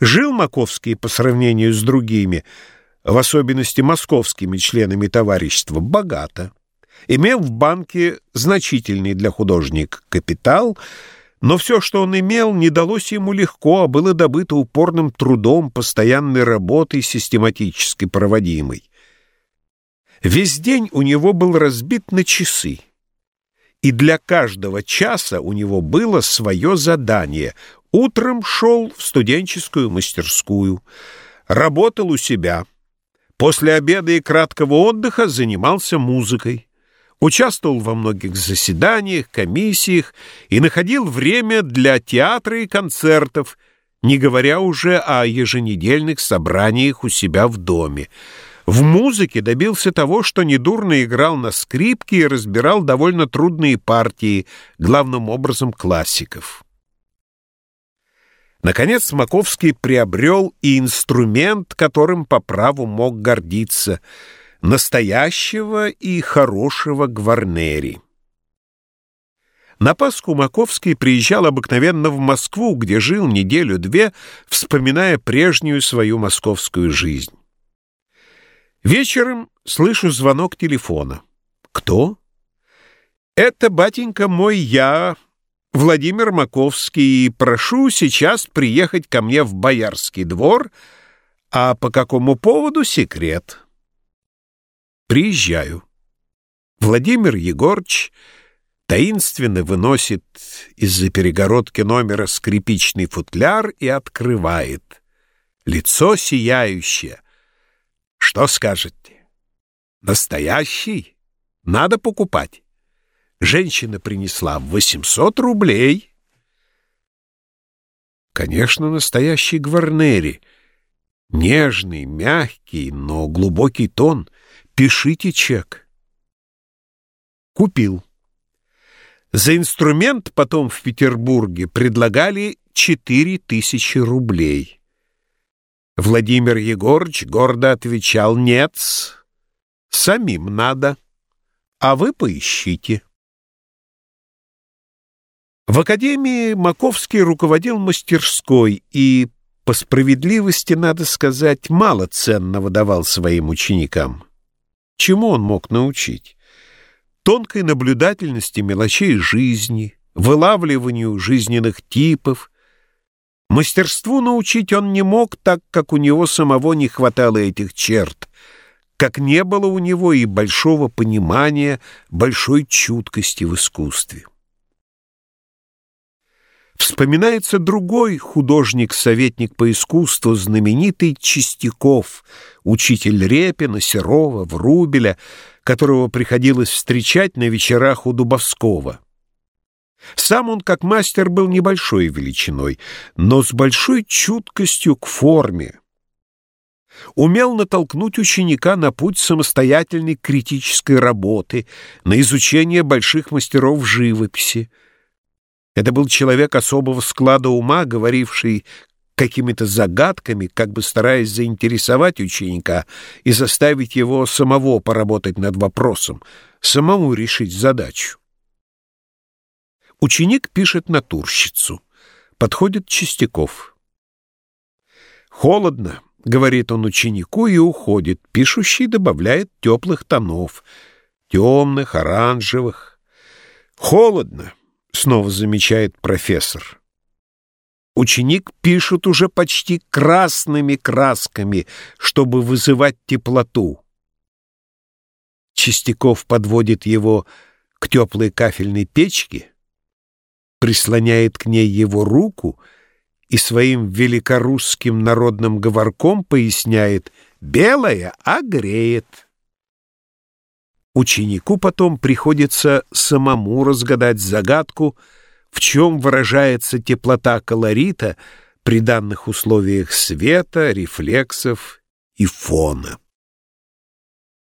Жил Маковский по сравнению с другими, в особенности московскими членами товарищества, богато. Имел в банке значительный для художника капитал, но все, что он имел, не далось ему легко, а было добыто упорным трудом, постоянной работой, систематически проводимой. Весь день у него был разбит на часы, и для каждого часа у него было свое задание. Утром шел в студенческую мастерскую, работал у себя. После обеда и краткого отдыха занимался музыкой. Участвовал во многих заседаниях, комиссиях и находил время для театра и концертов, не говоря уже о еженедельных собраниях у себя в доме. В музыке добился того, что недурно играл на скрипке и разбирал довольно трудные партии, главным образом классиков. Наконец Маковский приобрел и инструмент, которым по праву мог гордиться — настоящего и хорошего гварнери. На Пасху Маковский приезжал обыкновенно в Москву, где жил неделю-две, вспоминая прежнюю свою московскую жизнь. Вечером слышу звонок телефона. Кто? Это, батенька мой, я, Владимир Маковский, прошу сейчас приехать ко мне в Боярский двор, а по какому поводу секрет. Приезжаю. Владимир Егорч таинственно выносит из-за перегородки номера скрипичный футляр и открывает. Лицо сияющее. Что скажете? Настоящий? Надо покупать. Женщина принесла 800 рублей. Конечно, настоящий Гварнери. Нежный, мягкий, но глубокий тон — Пишите чек. Купил. За инструмент потом в Петербурге предлагали четыре тысячи рублей. Владимир Егорович гордо отвечал «Нет, самим надо, а вы поищите». В академии Маковский руководил мастерской и, по справедливости, надо сказать, мало ценного давал своим ученикам. Чему он мог научить? Тонкой наблюдательности мелочей жизни, вылавливанию жизненных типов. Мастерству научить он не мог, так как у него самого не хватало этих черт, как не было у него и большого понимания, большой чуткости в искусстве. Вспоминается другой художник-советник по искусству, знаменитый Чистяков, учитель Репина, Серова, Врубеля, которого приходилось встречать на вечерах у Дубовского. Сам он, как мастер, был небольшой величиной, но с большой чуткостью к форме. Умел натолкнуть ученика на путь самостоятельной критической работы, на изучение больших мастеров живописи, это был человек особого склада ума, говоривший какими-то загадками, как бы стараясь заинтересовать ученика и заставить его самого поработать над вопросом, самому решить задачу. Ученик пишет натурщицу. Подходит Чистяков. «Холодно», — говорит он ученику и уходит. Пишущий добавляет теплых тонов, темных, оранжевых. «Холодно», — снова замечает профессор. Ученик пишет уже почти красными красками, чтобы вызывать теплоту. Чистяков подводит его к теплой кафельной печке, прислоняет к ней его руку и своим великорусским народным говорком поясняет «белая, а греет». Ученику потом приходится самому разгадать загадку, в чем выражается теплота колорита при данных условиях света, рефлексов и фона.